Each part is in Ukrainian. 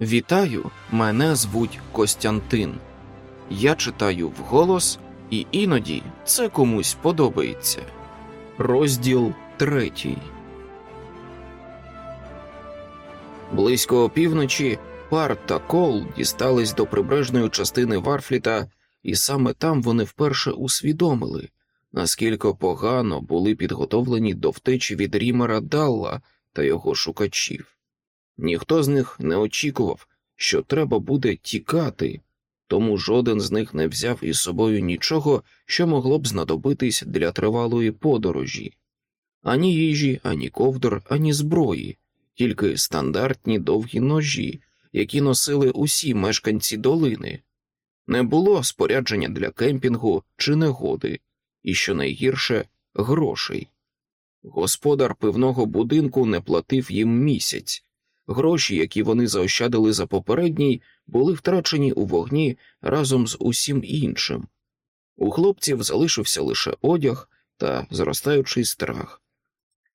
Вітаю, мене звуть Костянтин. Я читаю вголос, і іноді це комусь подобається. Розділ третій. Близько опівночі пар та кол дістались до прибережної частини Варфліта, і саме там вони вперше усвідомили, наскільки погано були підготовлені до втечі від Рімера Далла та його шукачів. Ніхто з них не очікував, що треба буде тікати, тому жоден з них не взяв із собою нічого, що могло б знадобитись для тривалої подорожі ані їжі, ані ковдр, ані зброї, тільки стандартні довгі ножі, які носили усі мешканці долини. Не було спорядження для кемпінгу чи негоди, і, що найгірше, грошей. Господар пивного будинку не платив їм місяць. Гроші, які вони заощадили за попередній, були втрачені у вогні разом з усім іншим. У хлопців залишився лише одяг та зростаючий страх,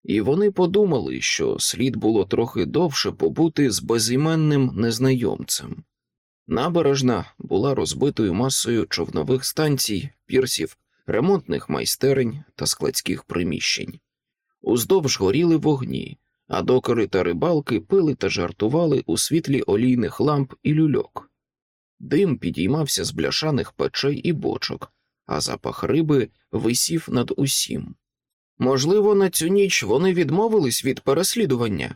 і вони подумали, що слід було трохи довше побути з безіменним незнайомцем. Набережна була розбитою масою човнових станцій, пірсів, ремонтних майстерень та складських приміщень. Уздовж горіли вогні а докори та рибалки пили та жартували у світлі олійних ламп і люльок. Дим підіймався з бляшаних печей і бочок, а запах риби висів над усім. Можливо, на цю ніч вони відмовились від переслідування,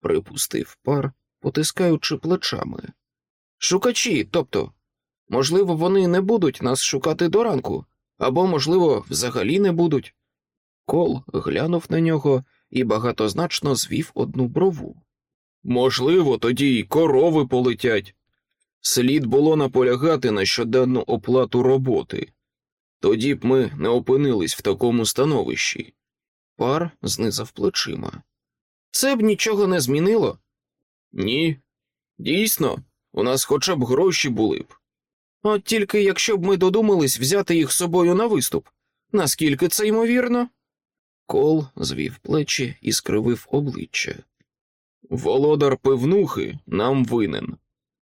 припустив пар, потискаючи плечами. Шукачі, тобто, можливо, вони не будуть нас шукати до ранку, або, можливо, взагалі не будуть. Кол глянув на нього і багатозначно звів одну брову. Можливо, тоді й корови полетять. Слід було наполягати на щоденну оплату роботи. Тоді б ми не опинились в такому становищі. Пар знизав плечима. Це б нічого не змінило? Ні. Дійсно, у нас хоча б гроші були б. От тільки якщо б ми додумались взяти їх з собою на виступ, наскільки це ймовірно? Кол звів плечі і скривив обличчя. Володар пивнухи нам винен.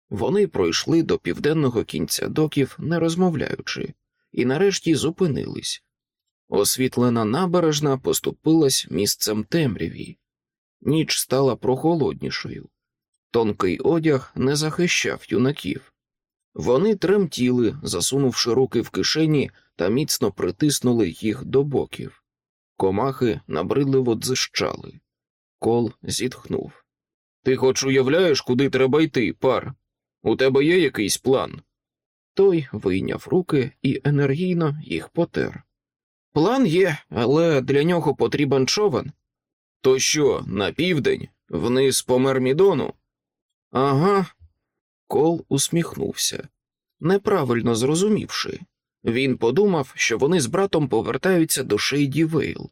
Вони пройшли до південного кінця доків, не розмовляючи, і нарешті зупинились. Освітлена набережна поступилась місцем темряві. Ніч стала прохолоднішою. Тонкий одяг не захищав юнаків. Вони тремтіли, засунувши руки в кишені та міцно притиснули їх до боків. Комахи набридливо дзищали. Кол зітхнув. Ти хоч уявляєш, куди треба йти, пар? У тебе є якийсь план? Той вийняв руки і енергійно їх потер. План є, але для нього потрібен човен. То що, на південь, вниз по Мермідону? Ага. Кол усміхнувся, неправильно зрозумівши. Він подумав, що вони з братом повертаються до Шейді Вейл,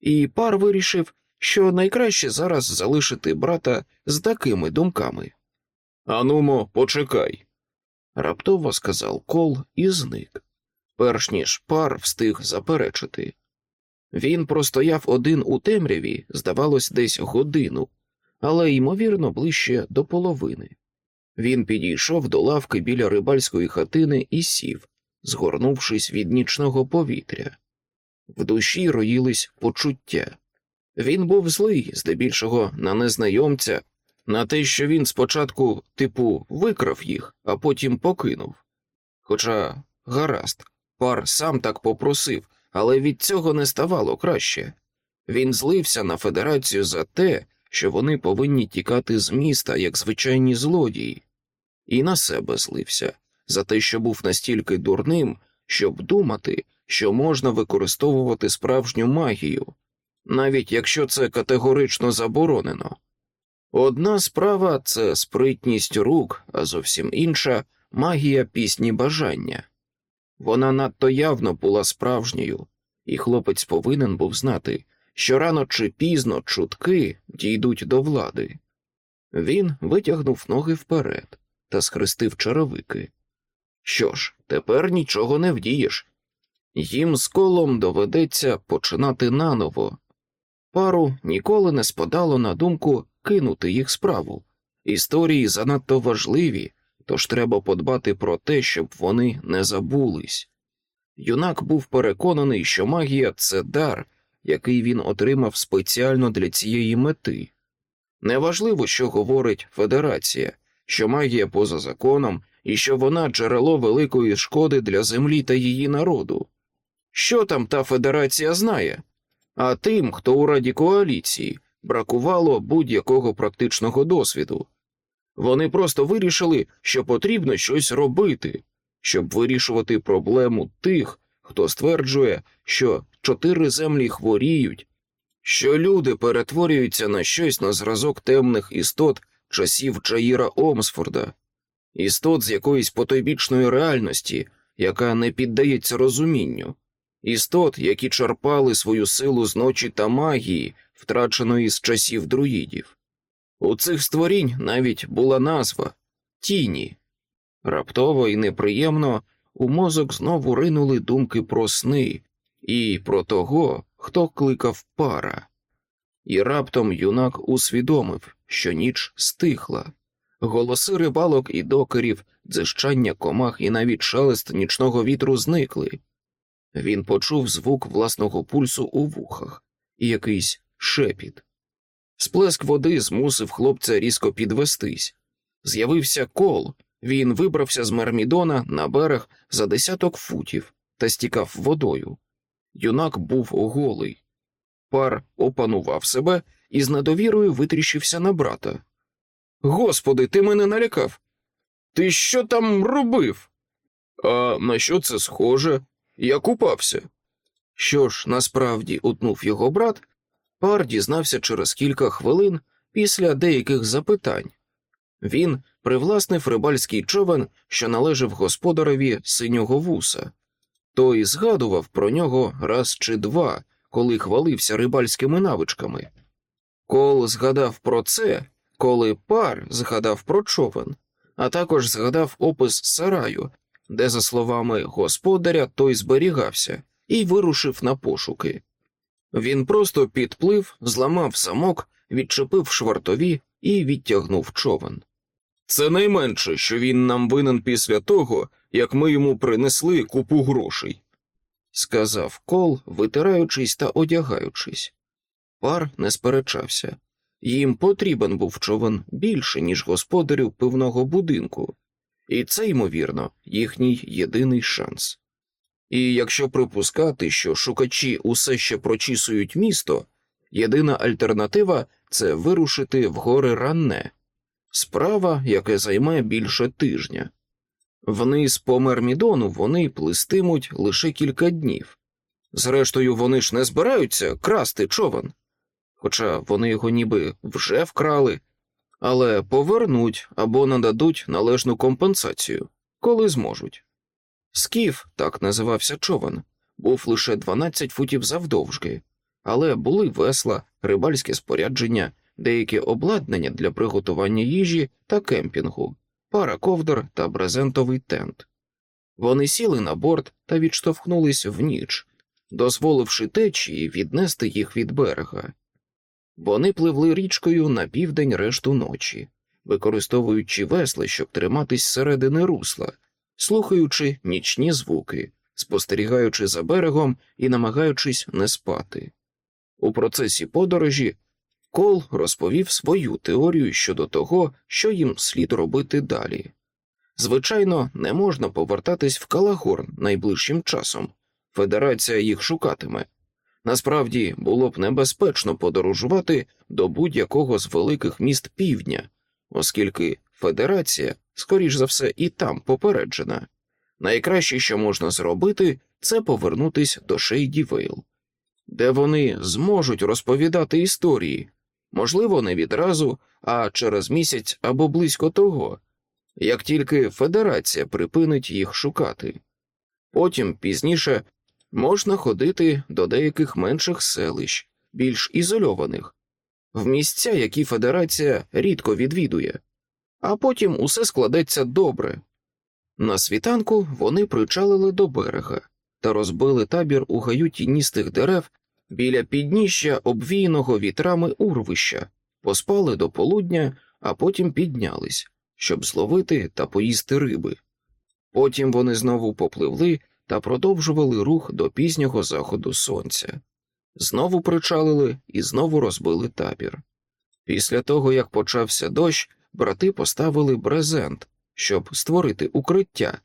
і Пар вирішив, що найкраще зараз залишити брата з такими думками. Анумо, почекай, раптово сказав кол і зник, перш ніж пар встиг заперечити. Він простояв один у темряві, здавалось, десь годину, але ймовірно ближче до половини. Він підійшов до лавки біля рибальської хатини і сів, згорнувшись від нічного повітря. В душі роїлись почуття. Він був злий, здебільшого, на незнайомця, на те, що він спочатку, типу, викрав їх, а потім покинув. Хоча, гаразд, пар сам так попросив, але від цього не ставало краще. Він злився на федерацію за те, що вони повинні тікати з міста, як звичайні злодії, і на себе злився за те, що був настільки дурним, щоб думати, що можна використовувати справжню магію, навіть якщо це категорично заборонено. Одна справа це спритність рук, а зовсім інша магія пісні бажання. Вона надто явно була справжньою, і хлопець повинен був знати, що рано чи пізно чутки дійдуть до влади. Він витягнув ноги вперед та схрестив черевики. Що ж, тепер нічого не вдієш. Їм з колом доведеться починати наново. Пару ніколи не спадало на думку кинути їх справу, Історії занадто важливі, тож треба подбати про те, щоб вони не забулись. Юнак був переконаний, що магія це дар, який він отримав спеціально для цієї мети. Неважливо, що говорить Федерація, що магія поза законом і що вона джерело великої шкоди для землі та її народу. Що там та федерація знає? А тим, хто у раді коаліції, бракувало будь-якого практичного досвіду. Вони просто вирішили, що потрібно щось робити, щоб вирішувати проблему тих, хто стверджує, що чотири землі хворіють, що люди перетворюються на щось на зразок темних істот часів Джаїра Омсфорда, істот з якоїсь потойбічної реальності, яка не піддається розумінню, істот, які черпали свою силу з ночі та магії, втраченої з часів друїдів. У цих створінь навіть була назва тіні. Раптово і неприємно у мозок знову ринули думки про сни і про того, хто кликав пара. І раптом юнак усвідомив, що ніч стихла. Голоси рибалок і докерів, дзищання комах і навіть шелест нічного вітру зникли. Він почув звук власного пульсу у вухах і якийсь шепіт. Сплеск води змусив хлопця різко підвестись. З'явився кол, він вибрався з Мермідона на берег за десяток футів та стікав водою. Юнак був голий. Пар опанував себе і з недовірою витріщився на брата. Господи, ти мене налякав. Ти що там робив? А на що це схоже? Я купався. Що ж, насправді утнув його брат, пар дізнався через кілька хвилин після деяких запитань. Він привласнив рибальський човен, що належав господареві синього вуса. Той згадував про нього раз чи два, коли хвалився рибальськими навичками. Кол згадав про це, коли пар згадав про човен, а також згадав опис сараю, де, за словами господаря, той зберігався, і вирушив на пошуки. Він просто підплив, зламав замок, відчепив швартові і відтягнув човен. Це найменше, що він нам винен після того, як ми йому принесли купу грошей, сказав кол, витираючись та одягаючись. Пар не сперечався. Їм потрібен був човен більше, ніж господарю пивного будинку, і це, ймовірно, їхній єдиний шанс. І якщо припускати, що шукачі усе ще прочісують місто, єдина альтернатива це вирушити в гори ранне, справа, яка займе більше тижня. Вниз по Мермідону вони плистимуть лише кілька днів. Зрештою, вони ж не збираються красти човен, хоча вони його ніби вже вкрали, але повернуть або нададуть належну компенсацію, коли зможуть. Скіф, так називався човен, був лише 12 футів завдовжки, але були весла, рибальське спорядження, деяке обладнання для приготування їжі та кемпінгу, пара ковдр та брезентовий тент. Вони сіли на борт та відштовхнулись в ніч, дозволивши течії віднести їх від берега. Вони пливли річкою на південь решту ночі, використовуючи весла, щоб триматись середини русла, слухаючи нічні звуки, спостерігаючи за берегом і намагаючись не спати. У процесі подорожі Кол розповів свою теорію щодо того, що їм слід робити далі. Звичайно, не можна повертатись в Калагорн найближчим часом, федерація їх шукатиме. Насправді було б небезпечно подорожувати до будь-якого з великих міст півдня, оскільки федерація, скоріш за все, і там попереджена. Найкраще, що можна зробити, це повернутись до Шейді Вейл, де вони зможуть розповідати історії, можливо, не відразу, а через місяць або близько того, як тільки федерація припинить їх шукати. Потім пізніше можна ходити до деяких менших селищ, більш ізольованих, в місця, які федерація рідко відвідує, а потім усе складеться добре. На світанку вони причалили до берега та розбили табір у гаю тіністих дерев біля підніжжя обвіяного вітрами урвища, поспали до полудня, а потім піднялись, щоб зловити та поїсти риби. Потім вони знову попливли та продовжували рух до пізнього заходу сонця. Знову причалили і знову розбили табір. Після того, як почався дощ, брати поставили брезент, щоб створити укриття,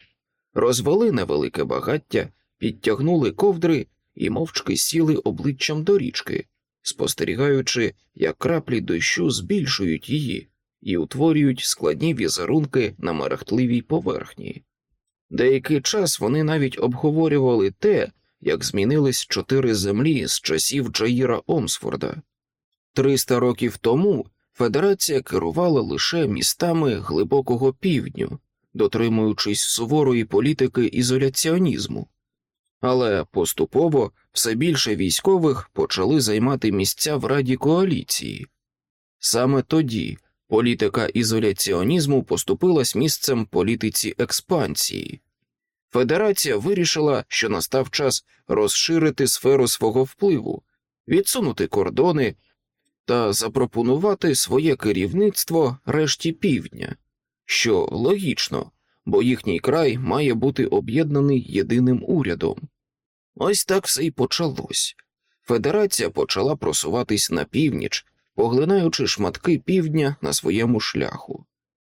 розвели невелике багаття, підтягнули ковдри і мовчки сіли обличчям до річки, спостерігаючи, як краплі дощу збільшують її і утворюють складні візерунки на мерехтливій поверхні. Деякий час вони навіть обговорювали те, як змінились чотири землі з часів Джаїра Омсфорда. Триста років тому Федерація керувала лише містами глибокого півдню, дотримуючись суворої політики ізоляціонізму, але поступово все більше військових почали займати місця в Раді коаліції. Саме тоді політика ізоляціонізму поступилась місцем політиці експансії. Федерація вирішила, що настав час розширити сферу свого впливу, відсунути кордони та запропонувати своє керівництво решті півдня, що логічно, бо їхній край має бути об'єднаний єдиним урядом. Ось так все й почалось. Федерація почала просуватись на північ, поглинаючи шматки півдня на своєму шляху.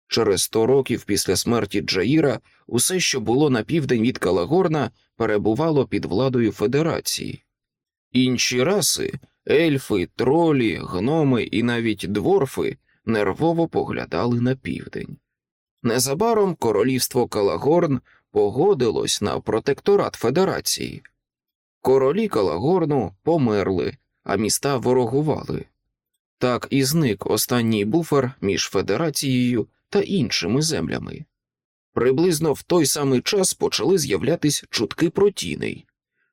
Через сто років після смерті Джаїра усе, що було на південь від Калагорна, перебувало під владою Федерації. Інші раси ельфи, тролі, гноми і навіть дворфи нервово поглядали на південь. Незабаром королівство Калагорн погодилось на протекторат Федерації. Королі Калагорну померли, а міста ворогували. Так і зник останній буфер між Федерацією та іншими землями. Приблизно в той самий час почали з'являтись чутки про тіней.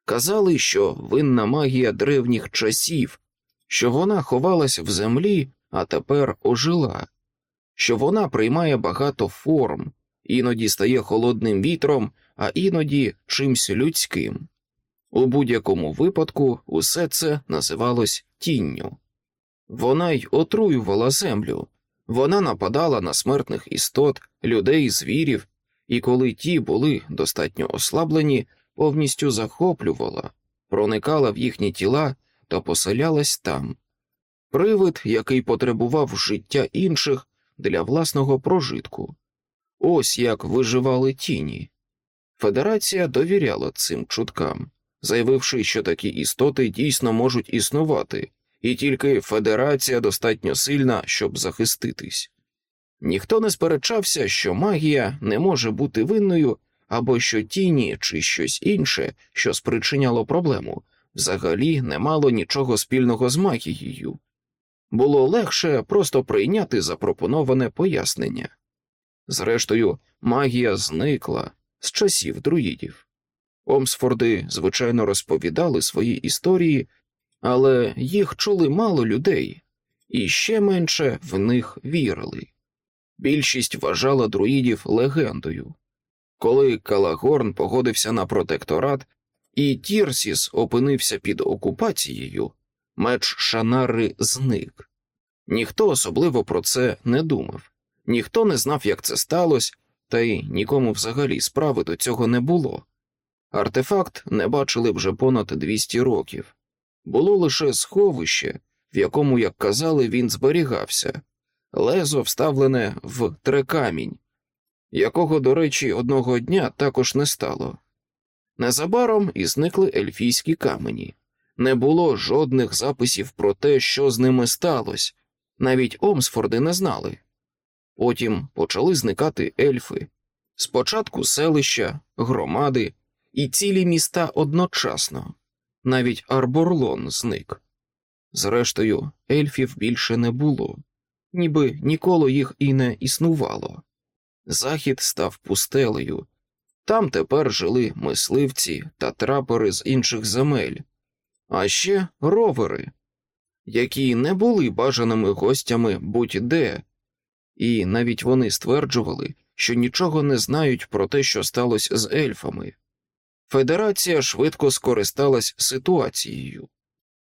Казали, що винна магія древніх часів, що вона ховалась в землі, а тепер ожила, що вона приймає багато форм, іноді стає холодним вітром, а іноді чимсь людським. У будь-якому випадку усе це називалось тінню. Вона й отруювала землю, вона нападала на смертних істот, людей, звірів, і коли ті були достатньо ослаблені, повністю захоплювала, проникала в їхні тіла та поселялась там. Привид, який потребував життя інших для власного прожитку. Ось як виживали тіні. Федерація довіряла цим чуткам, заявивши, що такі істоти дійсно можуть існувати, і тільки Федерація достатньо сильна, щоб захиститись. Ніхто не сперечався, що магія не може бути винною або що тіні чи щось інше, що спричиняло проблему, взагалі не мало нічого спільного з магією. Було легше просто прийняти запропоноване пояснення. Зрештою, магія зникла з часів друїдів. Омсфорди, звичайно, розповідали свої історії, але їх чули мало людей, і ще менше в них вірили. Більшість вважала друїдів легендою. Коли Калагорн погодився на протекторат, і Тірсіс опинився під окупацією, меч Шанари зник. Ніхто особливо про це не думав, ніхто не знав, як це сталося, та й нікому взагалі справи до цього не було. Артефакт не бачили вже понад 200 років. Було лише сховище, в якому, як казали, він зберігався, лезо вставлене в трекамінь, якого, до речі, одного дня також не стало. Незабаром і зникли ельфійські камені. Не було жодних записів про те, що з ними сталося, навіть Омсфорди не знали. Потім почали зникати ельфи, спочатку селища, громади і цілі міста одночасно, навіть Арборлон зник. Зрештою, ельфів більше не було, ніби ніколи їх і не існувало. Захід став пустелею, там тепер жили мисливці та трапери з інших земель, а ще ровери, які не були бажаними гостями будь-де, і навіть вони стверджували, що нічого не знають про те, що сталося з ельфами. Федерація швидко скористалась ситуацією.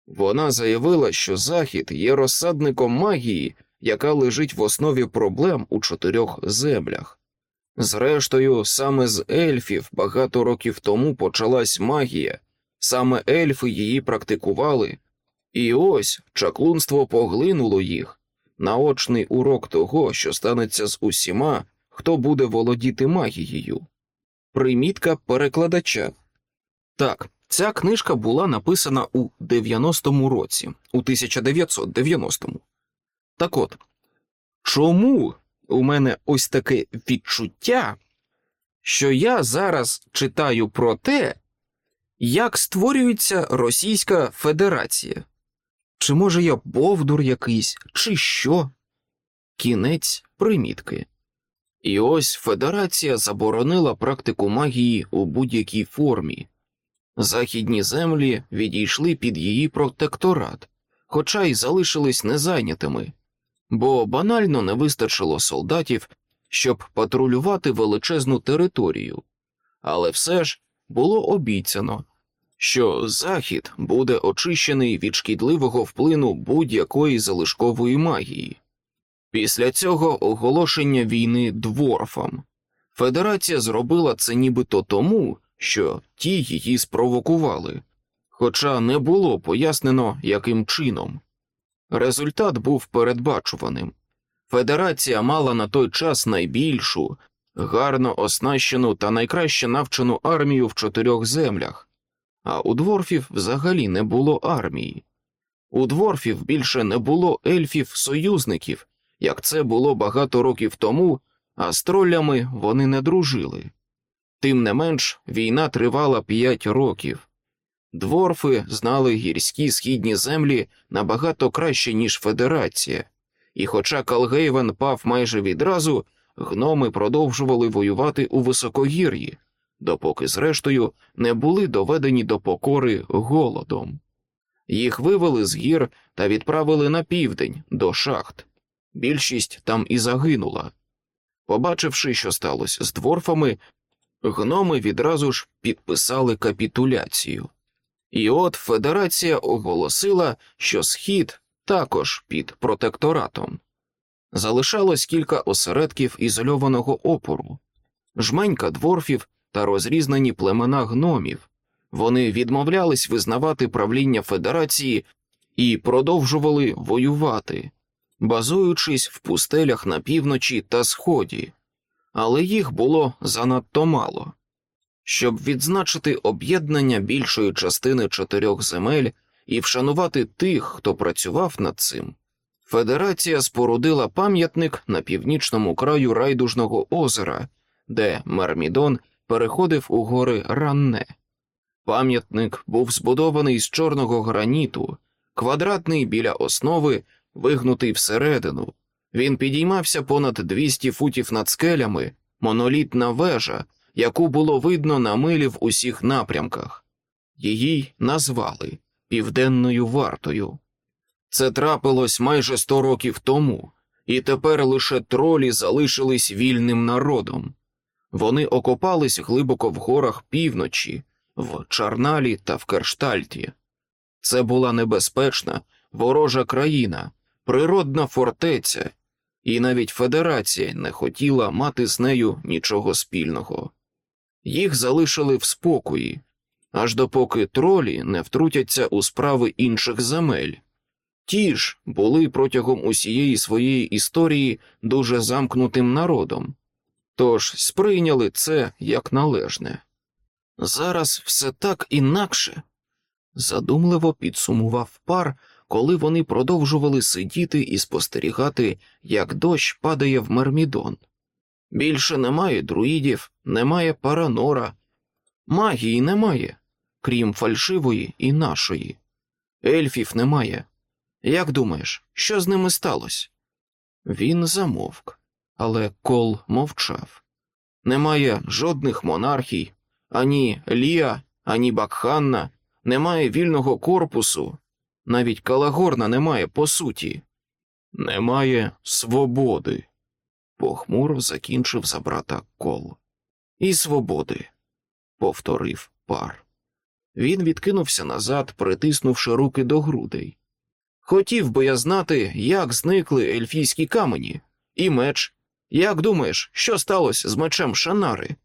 Вона заявила, що Захід є розсадником магії, яка лежить в основі проблем у чотирьох землях. Зрештою, саме з ельфів багато років тому почалась магія, саме ельфи її практикували, і ось чаклунство поглинуло їх, наочний урок того, що станеться з усіма, хто буде володіти магією. Примітка перекладача. Так, ця книжка була написана у 90-му році, у 1990-му. Так от, чому у мене ось таке відчуття, що я зараз читаю про те, як створюється Російська Федерація? Чи може я Бовдур якийсь, чи що? Кінець примітки. І ось Федерація заборонила практику магії у будь-якій формі. Західні землі відійшли під її протекторат, хоча й залишились незайнятими, бо банально не вистачило солдатів, щоб патрулювати величезну територію, але все ж було обіцяно, що Захід буде очищений від шкідливого вплину будь-якої залишкової магії. Після цього оголошення війни дворфам Федерація зробила це нібито тому, що ті її спровокували, хоча не було пояснено, яким чином. Результат був передбачуваним. Федерація мала на той час найбільшу, гарно оснащену та найкраще навчену армію в чотирьох землях, а у дворфів взагалі не було армії. У дворфів більше не було ельфів-союзників, як це було багато років тому, а з троллями вони не дружили. Тим не менш, війна тривала п'ять років. Дворфи знали гірські східні землі набагато краще, ніж Федерація, і, хоча Калгейвен пав майже відразу, гноми продовжували воювати у високогір'ї, допоки, зрештою, не були доведені до покори голодом. Їх вивели з гір та відправили на південь до шахт. Більшість там і загинула. Побачивши, що сталося з дворфами, гноми відразу ж підписали капітуляцію. І от Федерація оголосила, що схід також під протекторатом. Залишалось кілька осередків ізольованого опору, жменька дворфів та розрізнені племена гномів. Вони відмовлялись визнавати правління Федерації і продовжували воювати, базуючись в пустелях на півночі та сході, але їх було занадто мало. Щоб відзначити об'єднання більшої частини чотирьох земель і вшанувати тих, хто працював над цим, Федерація спорудила пам'ятник на північному краю райдужного озера, де Мермідон переходив у гори Ранне. Пам'ятник був збудований з чорного граніту, квадратний біля основи, вигнутий всередину. Він підіймався понад 200 футів над скелями, монолітна вежа, яку було видно на милі в усіх напрямках. Її назвали Південною вартою. Це трапилось майже сто років тому, і тепер лише тролі залишились вільним народом. Вони окопались глибоко в горах півночі, в Чарналі та в Керштальті. Це була небезпечна, ворожа країна, природна фортеця, і навіть Федерація не хотіла мати з нею нічого спільного. Їх залишили в спокої, аж допоки тролі не втрутяться у справи інших земель. Ті ж були протягом усієї своєї історії дуже замкнутим народом, тож сприйняли це як належне. Зараз все так інакше, задумливо підсумував пар, коли вони продовжували сидіти і спостерігати, як дощ падає в Мермідон. Більше немає друїдів, немає паранора, магії немає, крім фальшивої і нашої. Ельфів немає. Як думаєш, що з ними сталося? Він замовк, але кол мовчав. Немає жодних монархій, ані Лія, ані Бакханна, немає вільного корпусу, навіть Калагорна немає по суті, немає свободи. Похмуро закінчив за брата кол. І свободи, повторив пар. Він відкинувся назад, притиснувши руки до грудей. Хотів би я знати, як зникли ельфійські камені, і меч. Як думаєш, що сталося з мечем Шанари?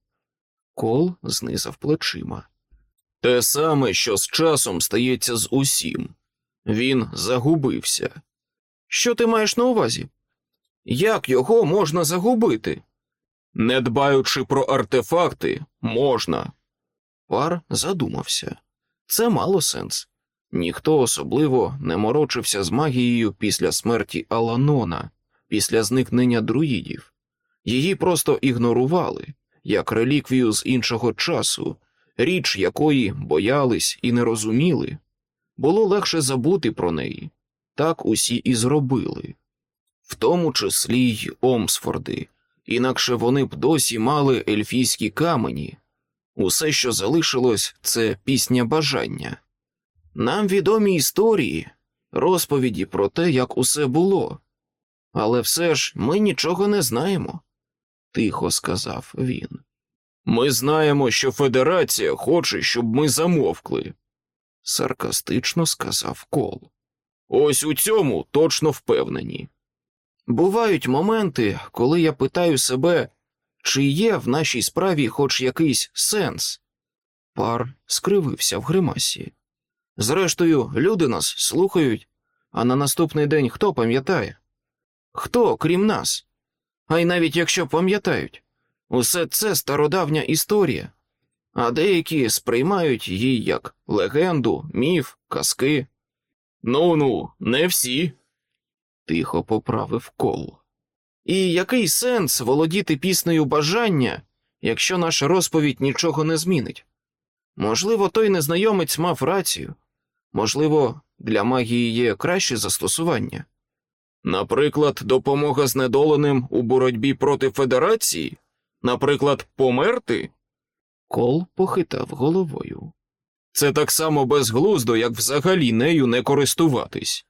Кол знизав плечима. Те саме, що з часом стається з усім. Він загубився. Що ти маєш на увазі? Як його можна загубити? Не дбаючи про артефакти, можна. Пар задумався. Це мало сенс. Ніхто особливо не морочився з магією після смерті Аланона, після зникнення друїдів. Її просто ігнорували, як реліквію з іншого часу, річ якої боялись і не розуміли. Було легше забути про неї. Так усі і зробили, в тому числі й Омсфорди, інакше вони б досі мали ельфійські камені. Усе, що залишилось, це пісня бажання. Нам відомі історії, розповіді про те, як усе було, але все ж ми нічого не знаємо, тихо сказав він. Ми знаємо, що Федерація хоче, щоб ми замовкли, саркастично сказав Кол. Ось у цьому точно впевнені. Бувають моменти, коли я питаю себе, чи є в нашій справі хоч якийсь сенс. Пар скривився в гримасі. Зрештою, люди нас слухають, а на наступний день хто пам'ятає? Хто, крім нас? А й навіть якщо пам'ятають, усе це стародавня історія, а деякі сприймають її як легенду, міф, казки. Ну ну, не всі, тихо поправив кол. І який сенс володіти піснею бажання, якщо наша розповідь нічого не змінить? Можливо, той незнайомець мав рацію, можливо, для магії є краще застосування. Наприклад, допомога знедоленим у боротьбі проти федерації, наприклад, померти? Кол похитав головою. Це так само безглуздо, як взагалі нею не користуватись.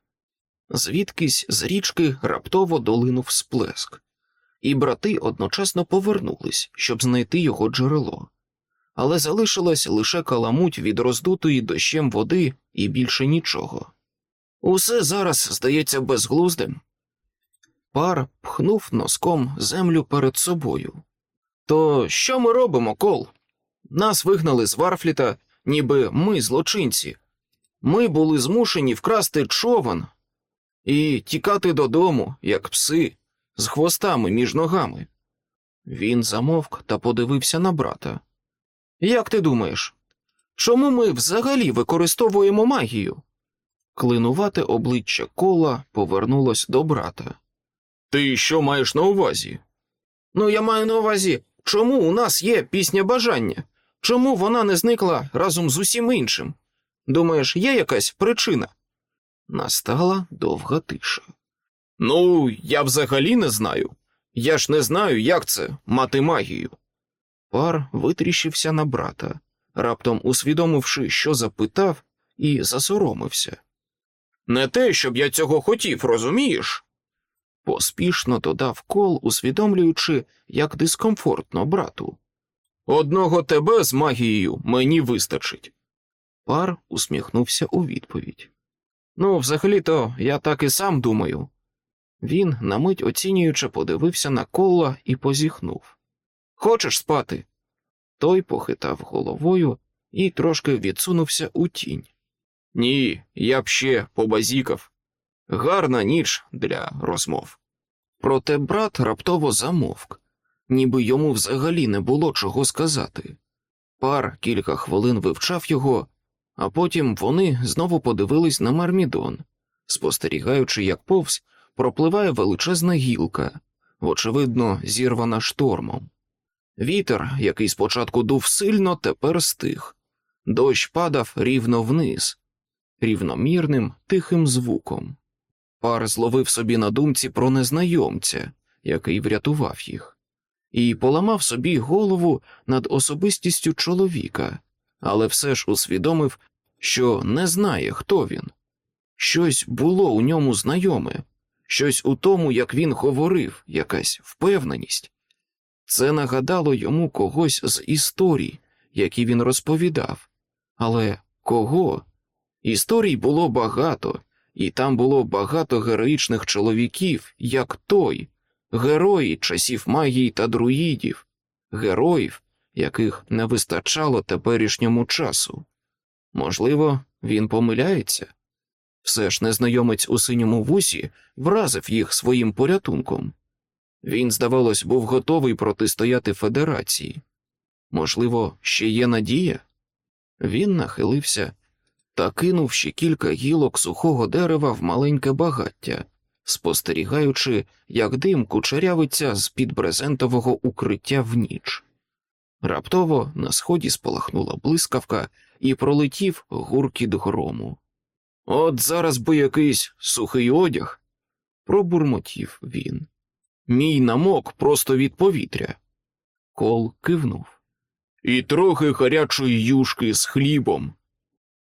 Звідкись з річки раптово долинув сплеск, і брати одночасно повернулись, щоб знайти його джерело, але залишилась лише каламуть від роздутої дощем води і більше нічого. Усе зараз здається безглуздим. Пар пхнув носком землю перед собою. То що ми робимо, кол? Нас вигнали з Варфліта, ніби ми злочинці. Ми були змушені вкрасти човен і тікати додому, як пси, з хвостами між ногами. Він замовк та подивився на брата. Як ти думаєш, чому ми взагалі використовуємо магію? Клинувате обличчя кола повернулось до брата. Ти що маєш на увазі? Ну, я маю на увазі, чому у нас є пісня бажання? Чому вона не зникла разом з усім іншим? Думаєш, є якась причина? Настала довга тиша. Ну, я взагалі не знаю. Я ж не знаю, як це мати магію. Пар витріщився на брата, раптом усвідомивши, що запитав, і засоромився. Не те, щоб я цього хотів, розумієш? Поспішно додав кол, усвідомлюючи, як дискомфортно брату. Одного тебе з магією мені вистачить. Пар усміхнувся у відповідь. Ну, взагалі-то я так і сам думаю. Він, на мить оцінюючи, подивився на кола і позіхнув. Хочеш спати? Той похитав головою і трошки відсунувся у тінь. Ні, я б ще побазікав. Гарна ніч для розмов. Проте брат раптово замовк, ніби йому взагалі не було чого сказати. Пар кілька хвилин вивчав його, а потім вони знову подивились на Мармідон, спостерігаючи, як повз пропливає величезна гілка, очевидно, зірвана штормом. Вітер, який спочатку дув сильно, тепер стих, дощ падав рівно вниз, рівномірним тихим звуком. Пар зловив собі на думці про незнайомця, який врятував їх, і поламав собі голову над особистістю чоловіка, але все ж усвідомив, що не знає, хто він. Щось було у ньому знайоме, щось у тому, як він говорив, якась впевненість. Це нагадало йому когось з історій, які він розповідав. Але кого? Історій було багато, і там було багато героїчних чоловіків, як той, герої часів магії та друїдів, героїв, яких не вистачало теперішньому часу. Можливо, він помиляється. Все ж незнайомець у синьому вусі вразив їх своїм порятунком. Він, здавалось, був готовий протистояти Федерації. Можливо, ще є надія? Він нахилився та кинув ще кілька гілок сухого дерева в маленьке багаття, спостерігаючи, як дим кучерявиться з під брезентового укриття в ніч. Раптово на сході спалахнула блискавка і пролетів гуркіт грому. От зараз би якийсь сухий одяг, пробурмотів він. Мій намок просто від повітря. Кол кивнув. І трохи гарячої юшки з хлібом.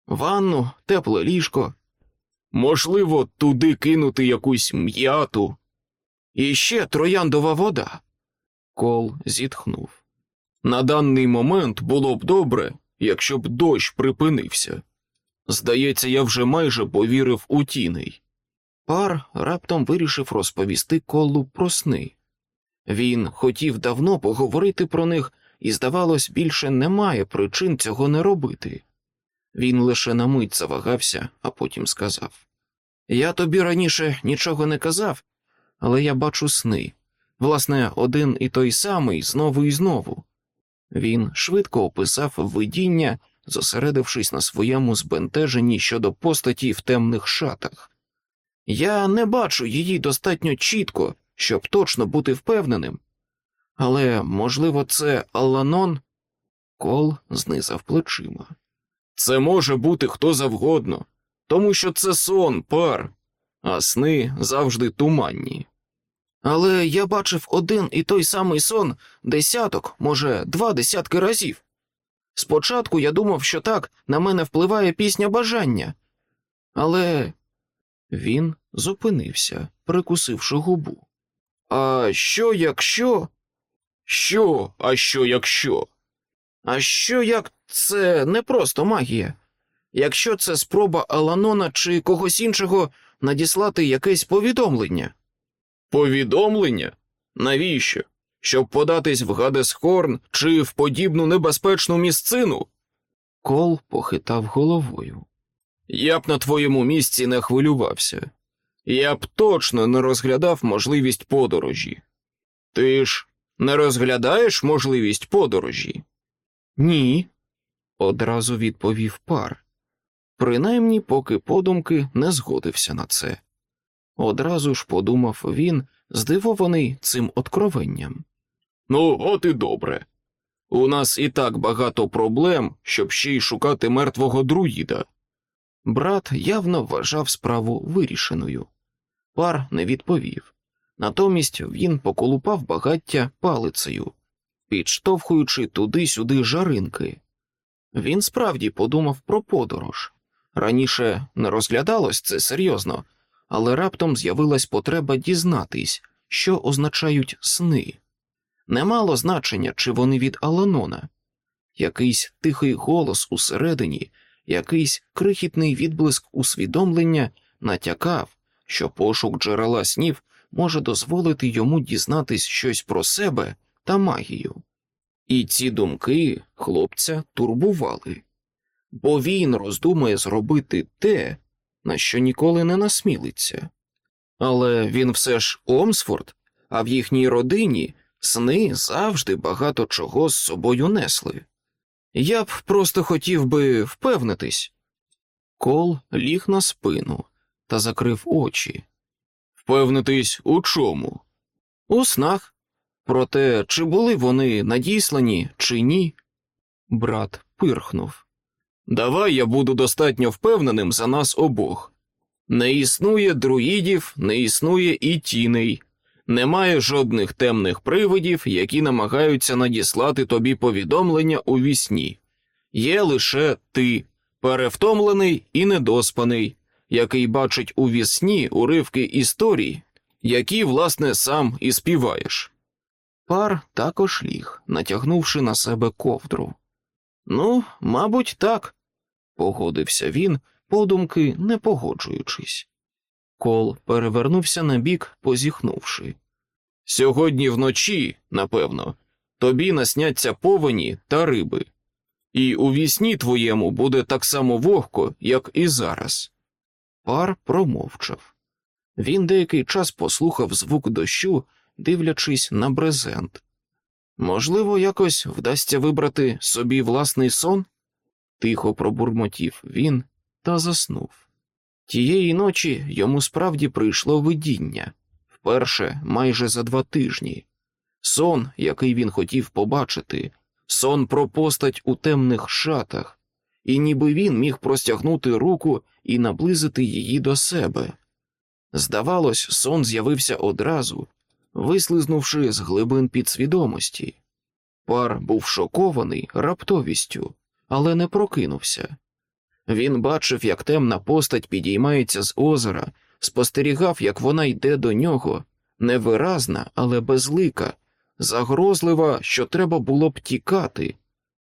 Ванну, тепле ліжко. Можливо, туди кинути якусь м'яту. І ще трояндова вода. Кол зітхнув. На даний момент було б добре, якщо б дощ припинився. Здається, я вже майже повірив у тіней. Пар раптом вирішив розповісти колу про сни. Він хотів давно поговорити про них, і, здавалось, більше немає причин цього не робити. Він лише на мить завагався, а потім сказав Я тобі раніше нічого не казав, але я бачу сни. Власне, один і той самий знову і знову. Він швидко описав видіння, зосередившись на своєму збентеженні щодо постаті в темних шатах. Я не бачу її достатньо чітко, щоб точно бути впевненим. Але, можливо, це Алланон? Кол знизав плечима. Це може бути хто завгодно, тому що це сон, пар, а сни завжди туманні. Але я бачив один і той самий сон десяток, може, два десятки разів. Спочатку я думав, що так на мене впливає пісня бажання, але він зупинився, прикусивши губу. А що, якщо? Що, а що, якщо? А що як це не просто магія? Якщо це спроба Аланона чи когось іншого надіслати якесь повідомлення? Повідомлення? Навіщо? Щоб податись в Гадесхорн чи в подібну небезпечну місцину? Кол похитав головою. Я б на твоєму місці не хвилювався. Я б точно не розглядав можливість подорожі. Ти ж не розглядаєш можливість подорожі? Ні, одразу відповів пар. Принаймні, поки подумки не згодився на це. Одразу ж подумав він, здивований цим откровенням. Ну, от і добре. У нас і так багато проблем, щоб ще й шукати мертвого друїда. Брат явно вважав справу вирішеною. Пар не відповів. Натомість він поколупав багаття палицею, підштовхуючи туди-сюди жаринки. Він справді подумав про подорож. Раніше не розглядалось це серйозно, але раптом з'явилась потреба дізнатись, що означають сни. Немало значення, чи вони від Аланона, якийсь тихий голос усередині, якийсь крихітний відблиск усвідомлення натякав, що пошук джерела снів може дозволити йому дізнатись щось про себе та магію. І ці думки хлопця турбували, бо він роздумує зробити те, на що ніколи не насмілиться. Але він все ж Омсфорд, а в їхній родині сни завжди багато чого з собою несли. Я б просто хотів би впевнитись. Кол ліг на спину та закрив очі. Впевнитись у чому? У снах. Про те, чи були вони надіслані, чи ні. Брат пирхнув. Давай я буду достатньо впевненим за нас обох. Не існує друїдів, не існує і тіней, немає жодних темних привидів, які намагаються надіслати тобі повідомлення у вісні. Є лише ти, перевтомлений і недоспаний, який бачить у вісні уривки історій, які, власне, сам і співаєш. Пар також ліг, натягнувши на себе ковдру. Ну, мабуть, так, погодився він, подумки не погоджуючись. Кол перевернувся на бік, позіхнувши. Сьогодні вночі, напевно, тобі насняться повені та риби, і у вісні твоєму буде так само вогко, як і зараз. Пар промовчав. Він деякий час послухав звук дощу, дивлячись на брезент. Можливо, якось вдасться вибрати собі власний сон? Тихо пробурмотів він та заснув. Тієї ночі йому справді прийшло видіння вперше майже за два тижні. Сон, який він хотів побачити, сон про постать у темних шатах, і ніби він міг простягнути руку і наблизити її до себе. Здавалось, сон з'явився одразу, вислизнувши з глибин підсвідомості. Пар був шокований раптовістю, але не прокинувся. Він бачив, як темна постать підіймається з озера, спостерігав, як вона йде до нього, невиразна, але безлика, загрозлива, що треба було б тікати.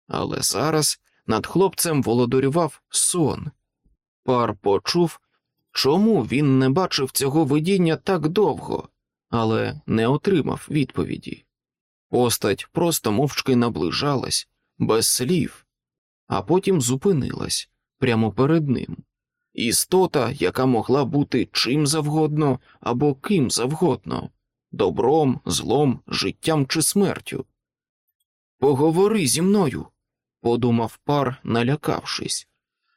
Але зараз над хлопцем володарював сон. Пар почув, чому він не бачив цього видіння так довго, але не отримав відповіді. Постать просто мовчки наближалась, без слів, а потім зупинилась прямо перед ним. Істота, яка могла бути чим завгодно або ким завгодно, добром, злом, життям чи смертю. Поговори зі мною, подумав пар, налякавшись,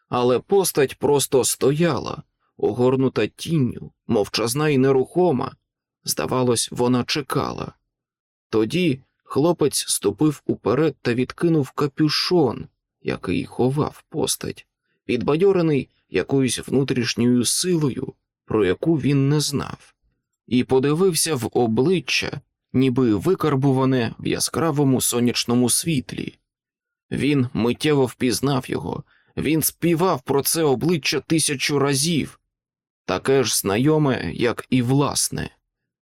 але постать просто стояла, огорнута тінню, мовчазна і нерухома. Здавалось, вона чекала. Тоді хлопець ступив уперед та відкинув капюшон, який ховав постать, підбадьорений якоюсь внутрішньою силою, про яку він не знав, і подивився в обличчя, ніби викарбуване в яскравому сонячному світлі. Він миттєво впізнав його, він співав про це обличчя тисячу разів, таке ж знайоме, як і власне,